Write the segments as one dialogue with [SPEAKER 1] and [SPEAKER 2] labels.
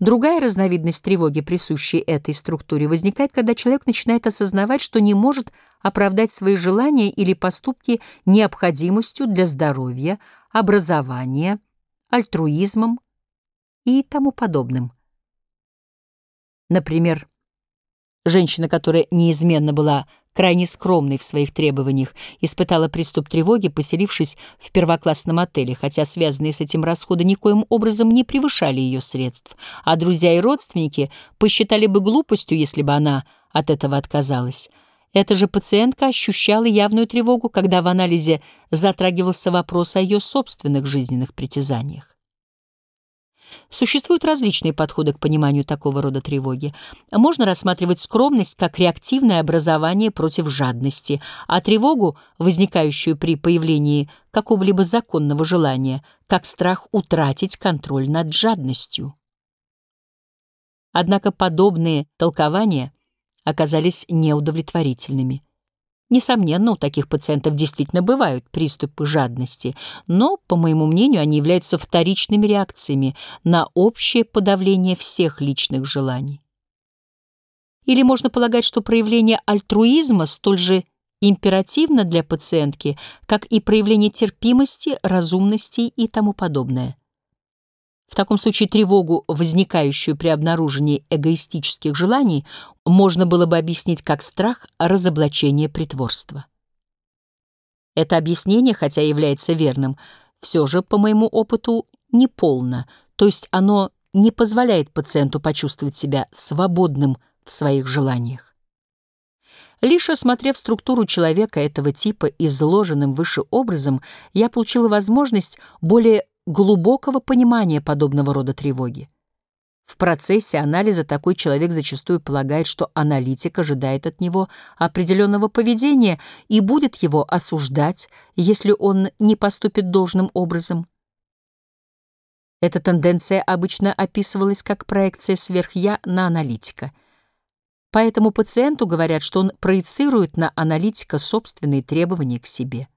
[SPEAKER 1] Другая разновидность тревоги, присущая этой структуре, возникает, когда человек начинает осознавать, что не может оправдать свои желания или поступки необходимостью для здоровья, образования, альтруизмом и тому подобным. Например, женщина, которая неизменно была крайне скромной в своих требованиях, испытала приступ тревоги, поселившись в первоклассном отеле, хотя связанные с этим расходы никоим образом не превышали ее средств, а друзья и родственники посчитали бы глупостью, если бы она от этого отказалась. Эта же пациентка ощущала явную тревогу, когда в анализе затрагивался вопрос о ее собственных жизненных притязаниях. Существуют различные подходы к пониманию такого рода тревоги. Можно рассматривать скромность как реактивное образование против жадности, а тревогу, возникающую при появлении какого-либо законного желания, как страх утратить контроль над жадностью. Однако подобные толкования оказались неудовлетворительными. Несомненно, у таких пациентов действительно бывают приступы жадности, но, по моему мнению, они являются вторичными реакциями на общее подавление всех личных желаний. Или можно полагать, что проявление альтруизма столь же императивно для пациентки, как и проявление терпимости, разумности и тому подобное. В таком случае тревогу, возникающую при обнаружении эгоистических желаний, можно было бы объяснить как страх разоблачения притворства. Это объяснение, хотя является верным, все же, по моему опыту, неполно, то есть оно не позволяет пациенту почувствовать себя свободным в своих желаниях. Лишь осмотрев структуру человека этого типа изложенным выше образом, я получила возможность более глубокого понимания подобного рода тревоги. В процессе анализа такой человек зачастую полагает, что аналитик ожидает от него определенного поведения и будет его осуждать, если он не поступит должным образом. Эта тенденция обычно описывалась как проекция сверх-я на аналитика. Поэтому пациенту говорят, что он проецирует на аналитика собственные требования к себе.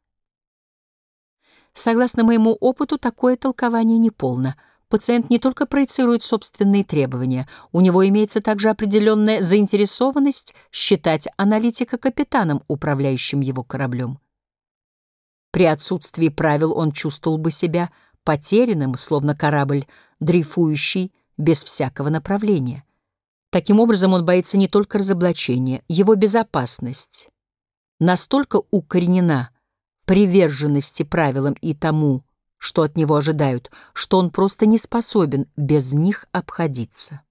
[SPEAKER 1] Согласно моему опыту, такое толкование неполно. Пациент не только проецирует собственные требования, у него имеется также определенная заинтересованность считать аналитика капитаном, управляющим его кораблем. При отсутствии правил он чувствовал бы себя потерянным, словно корабль, дрейфующий без всякого направления. Таким образом, он боится не только разоблачения, его безопасность настолько укоренена приверженности правилам и тому, что от него ожидают, что он просто не способен без них обходиться.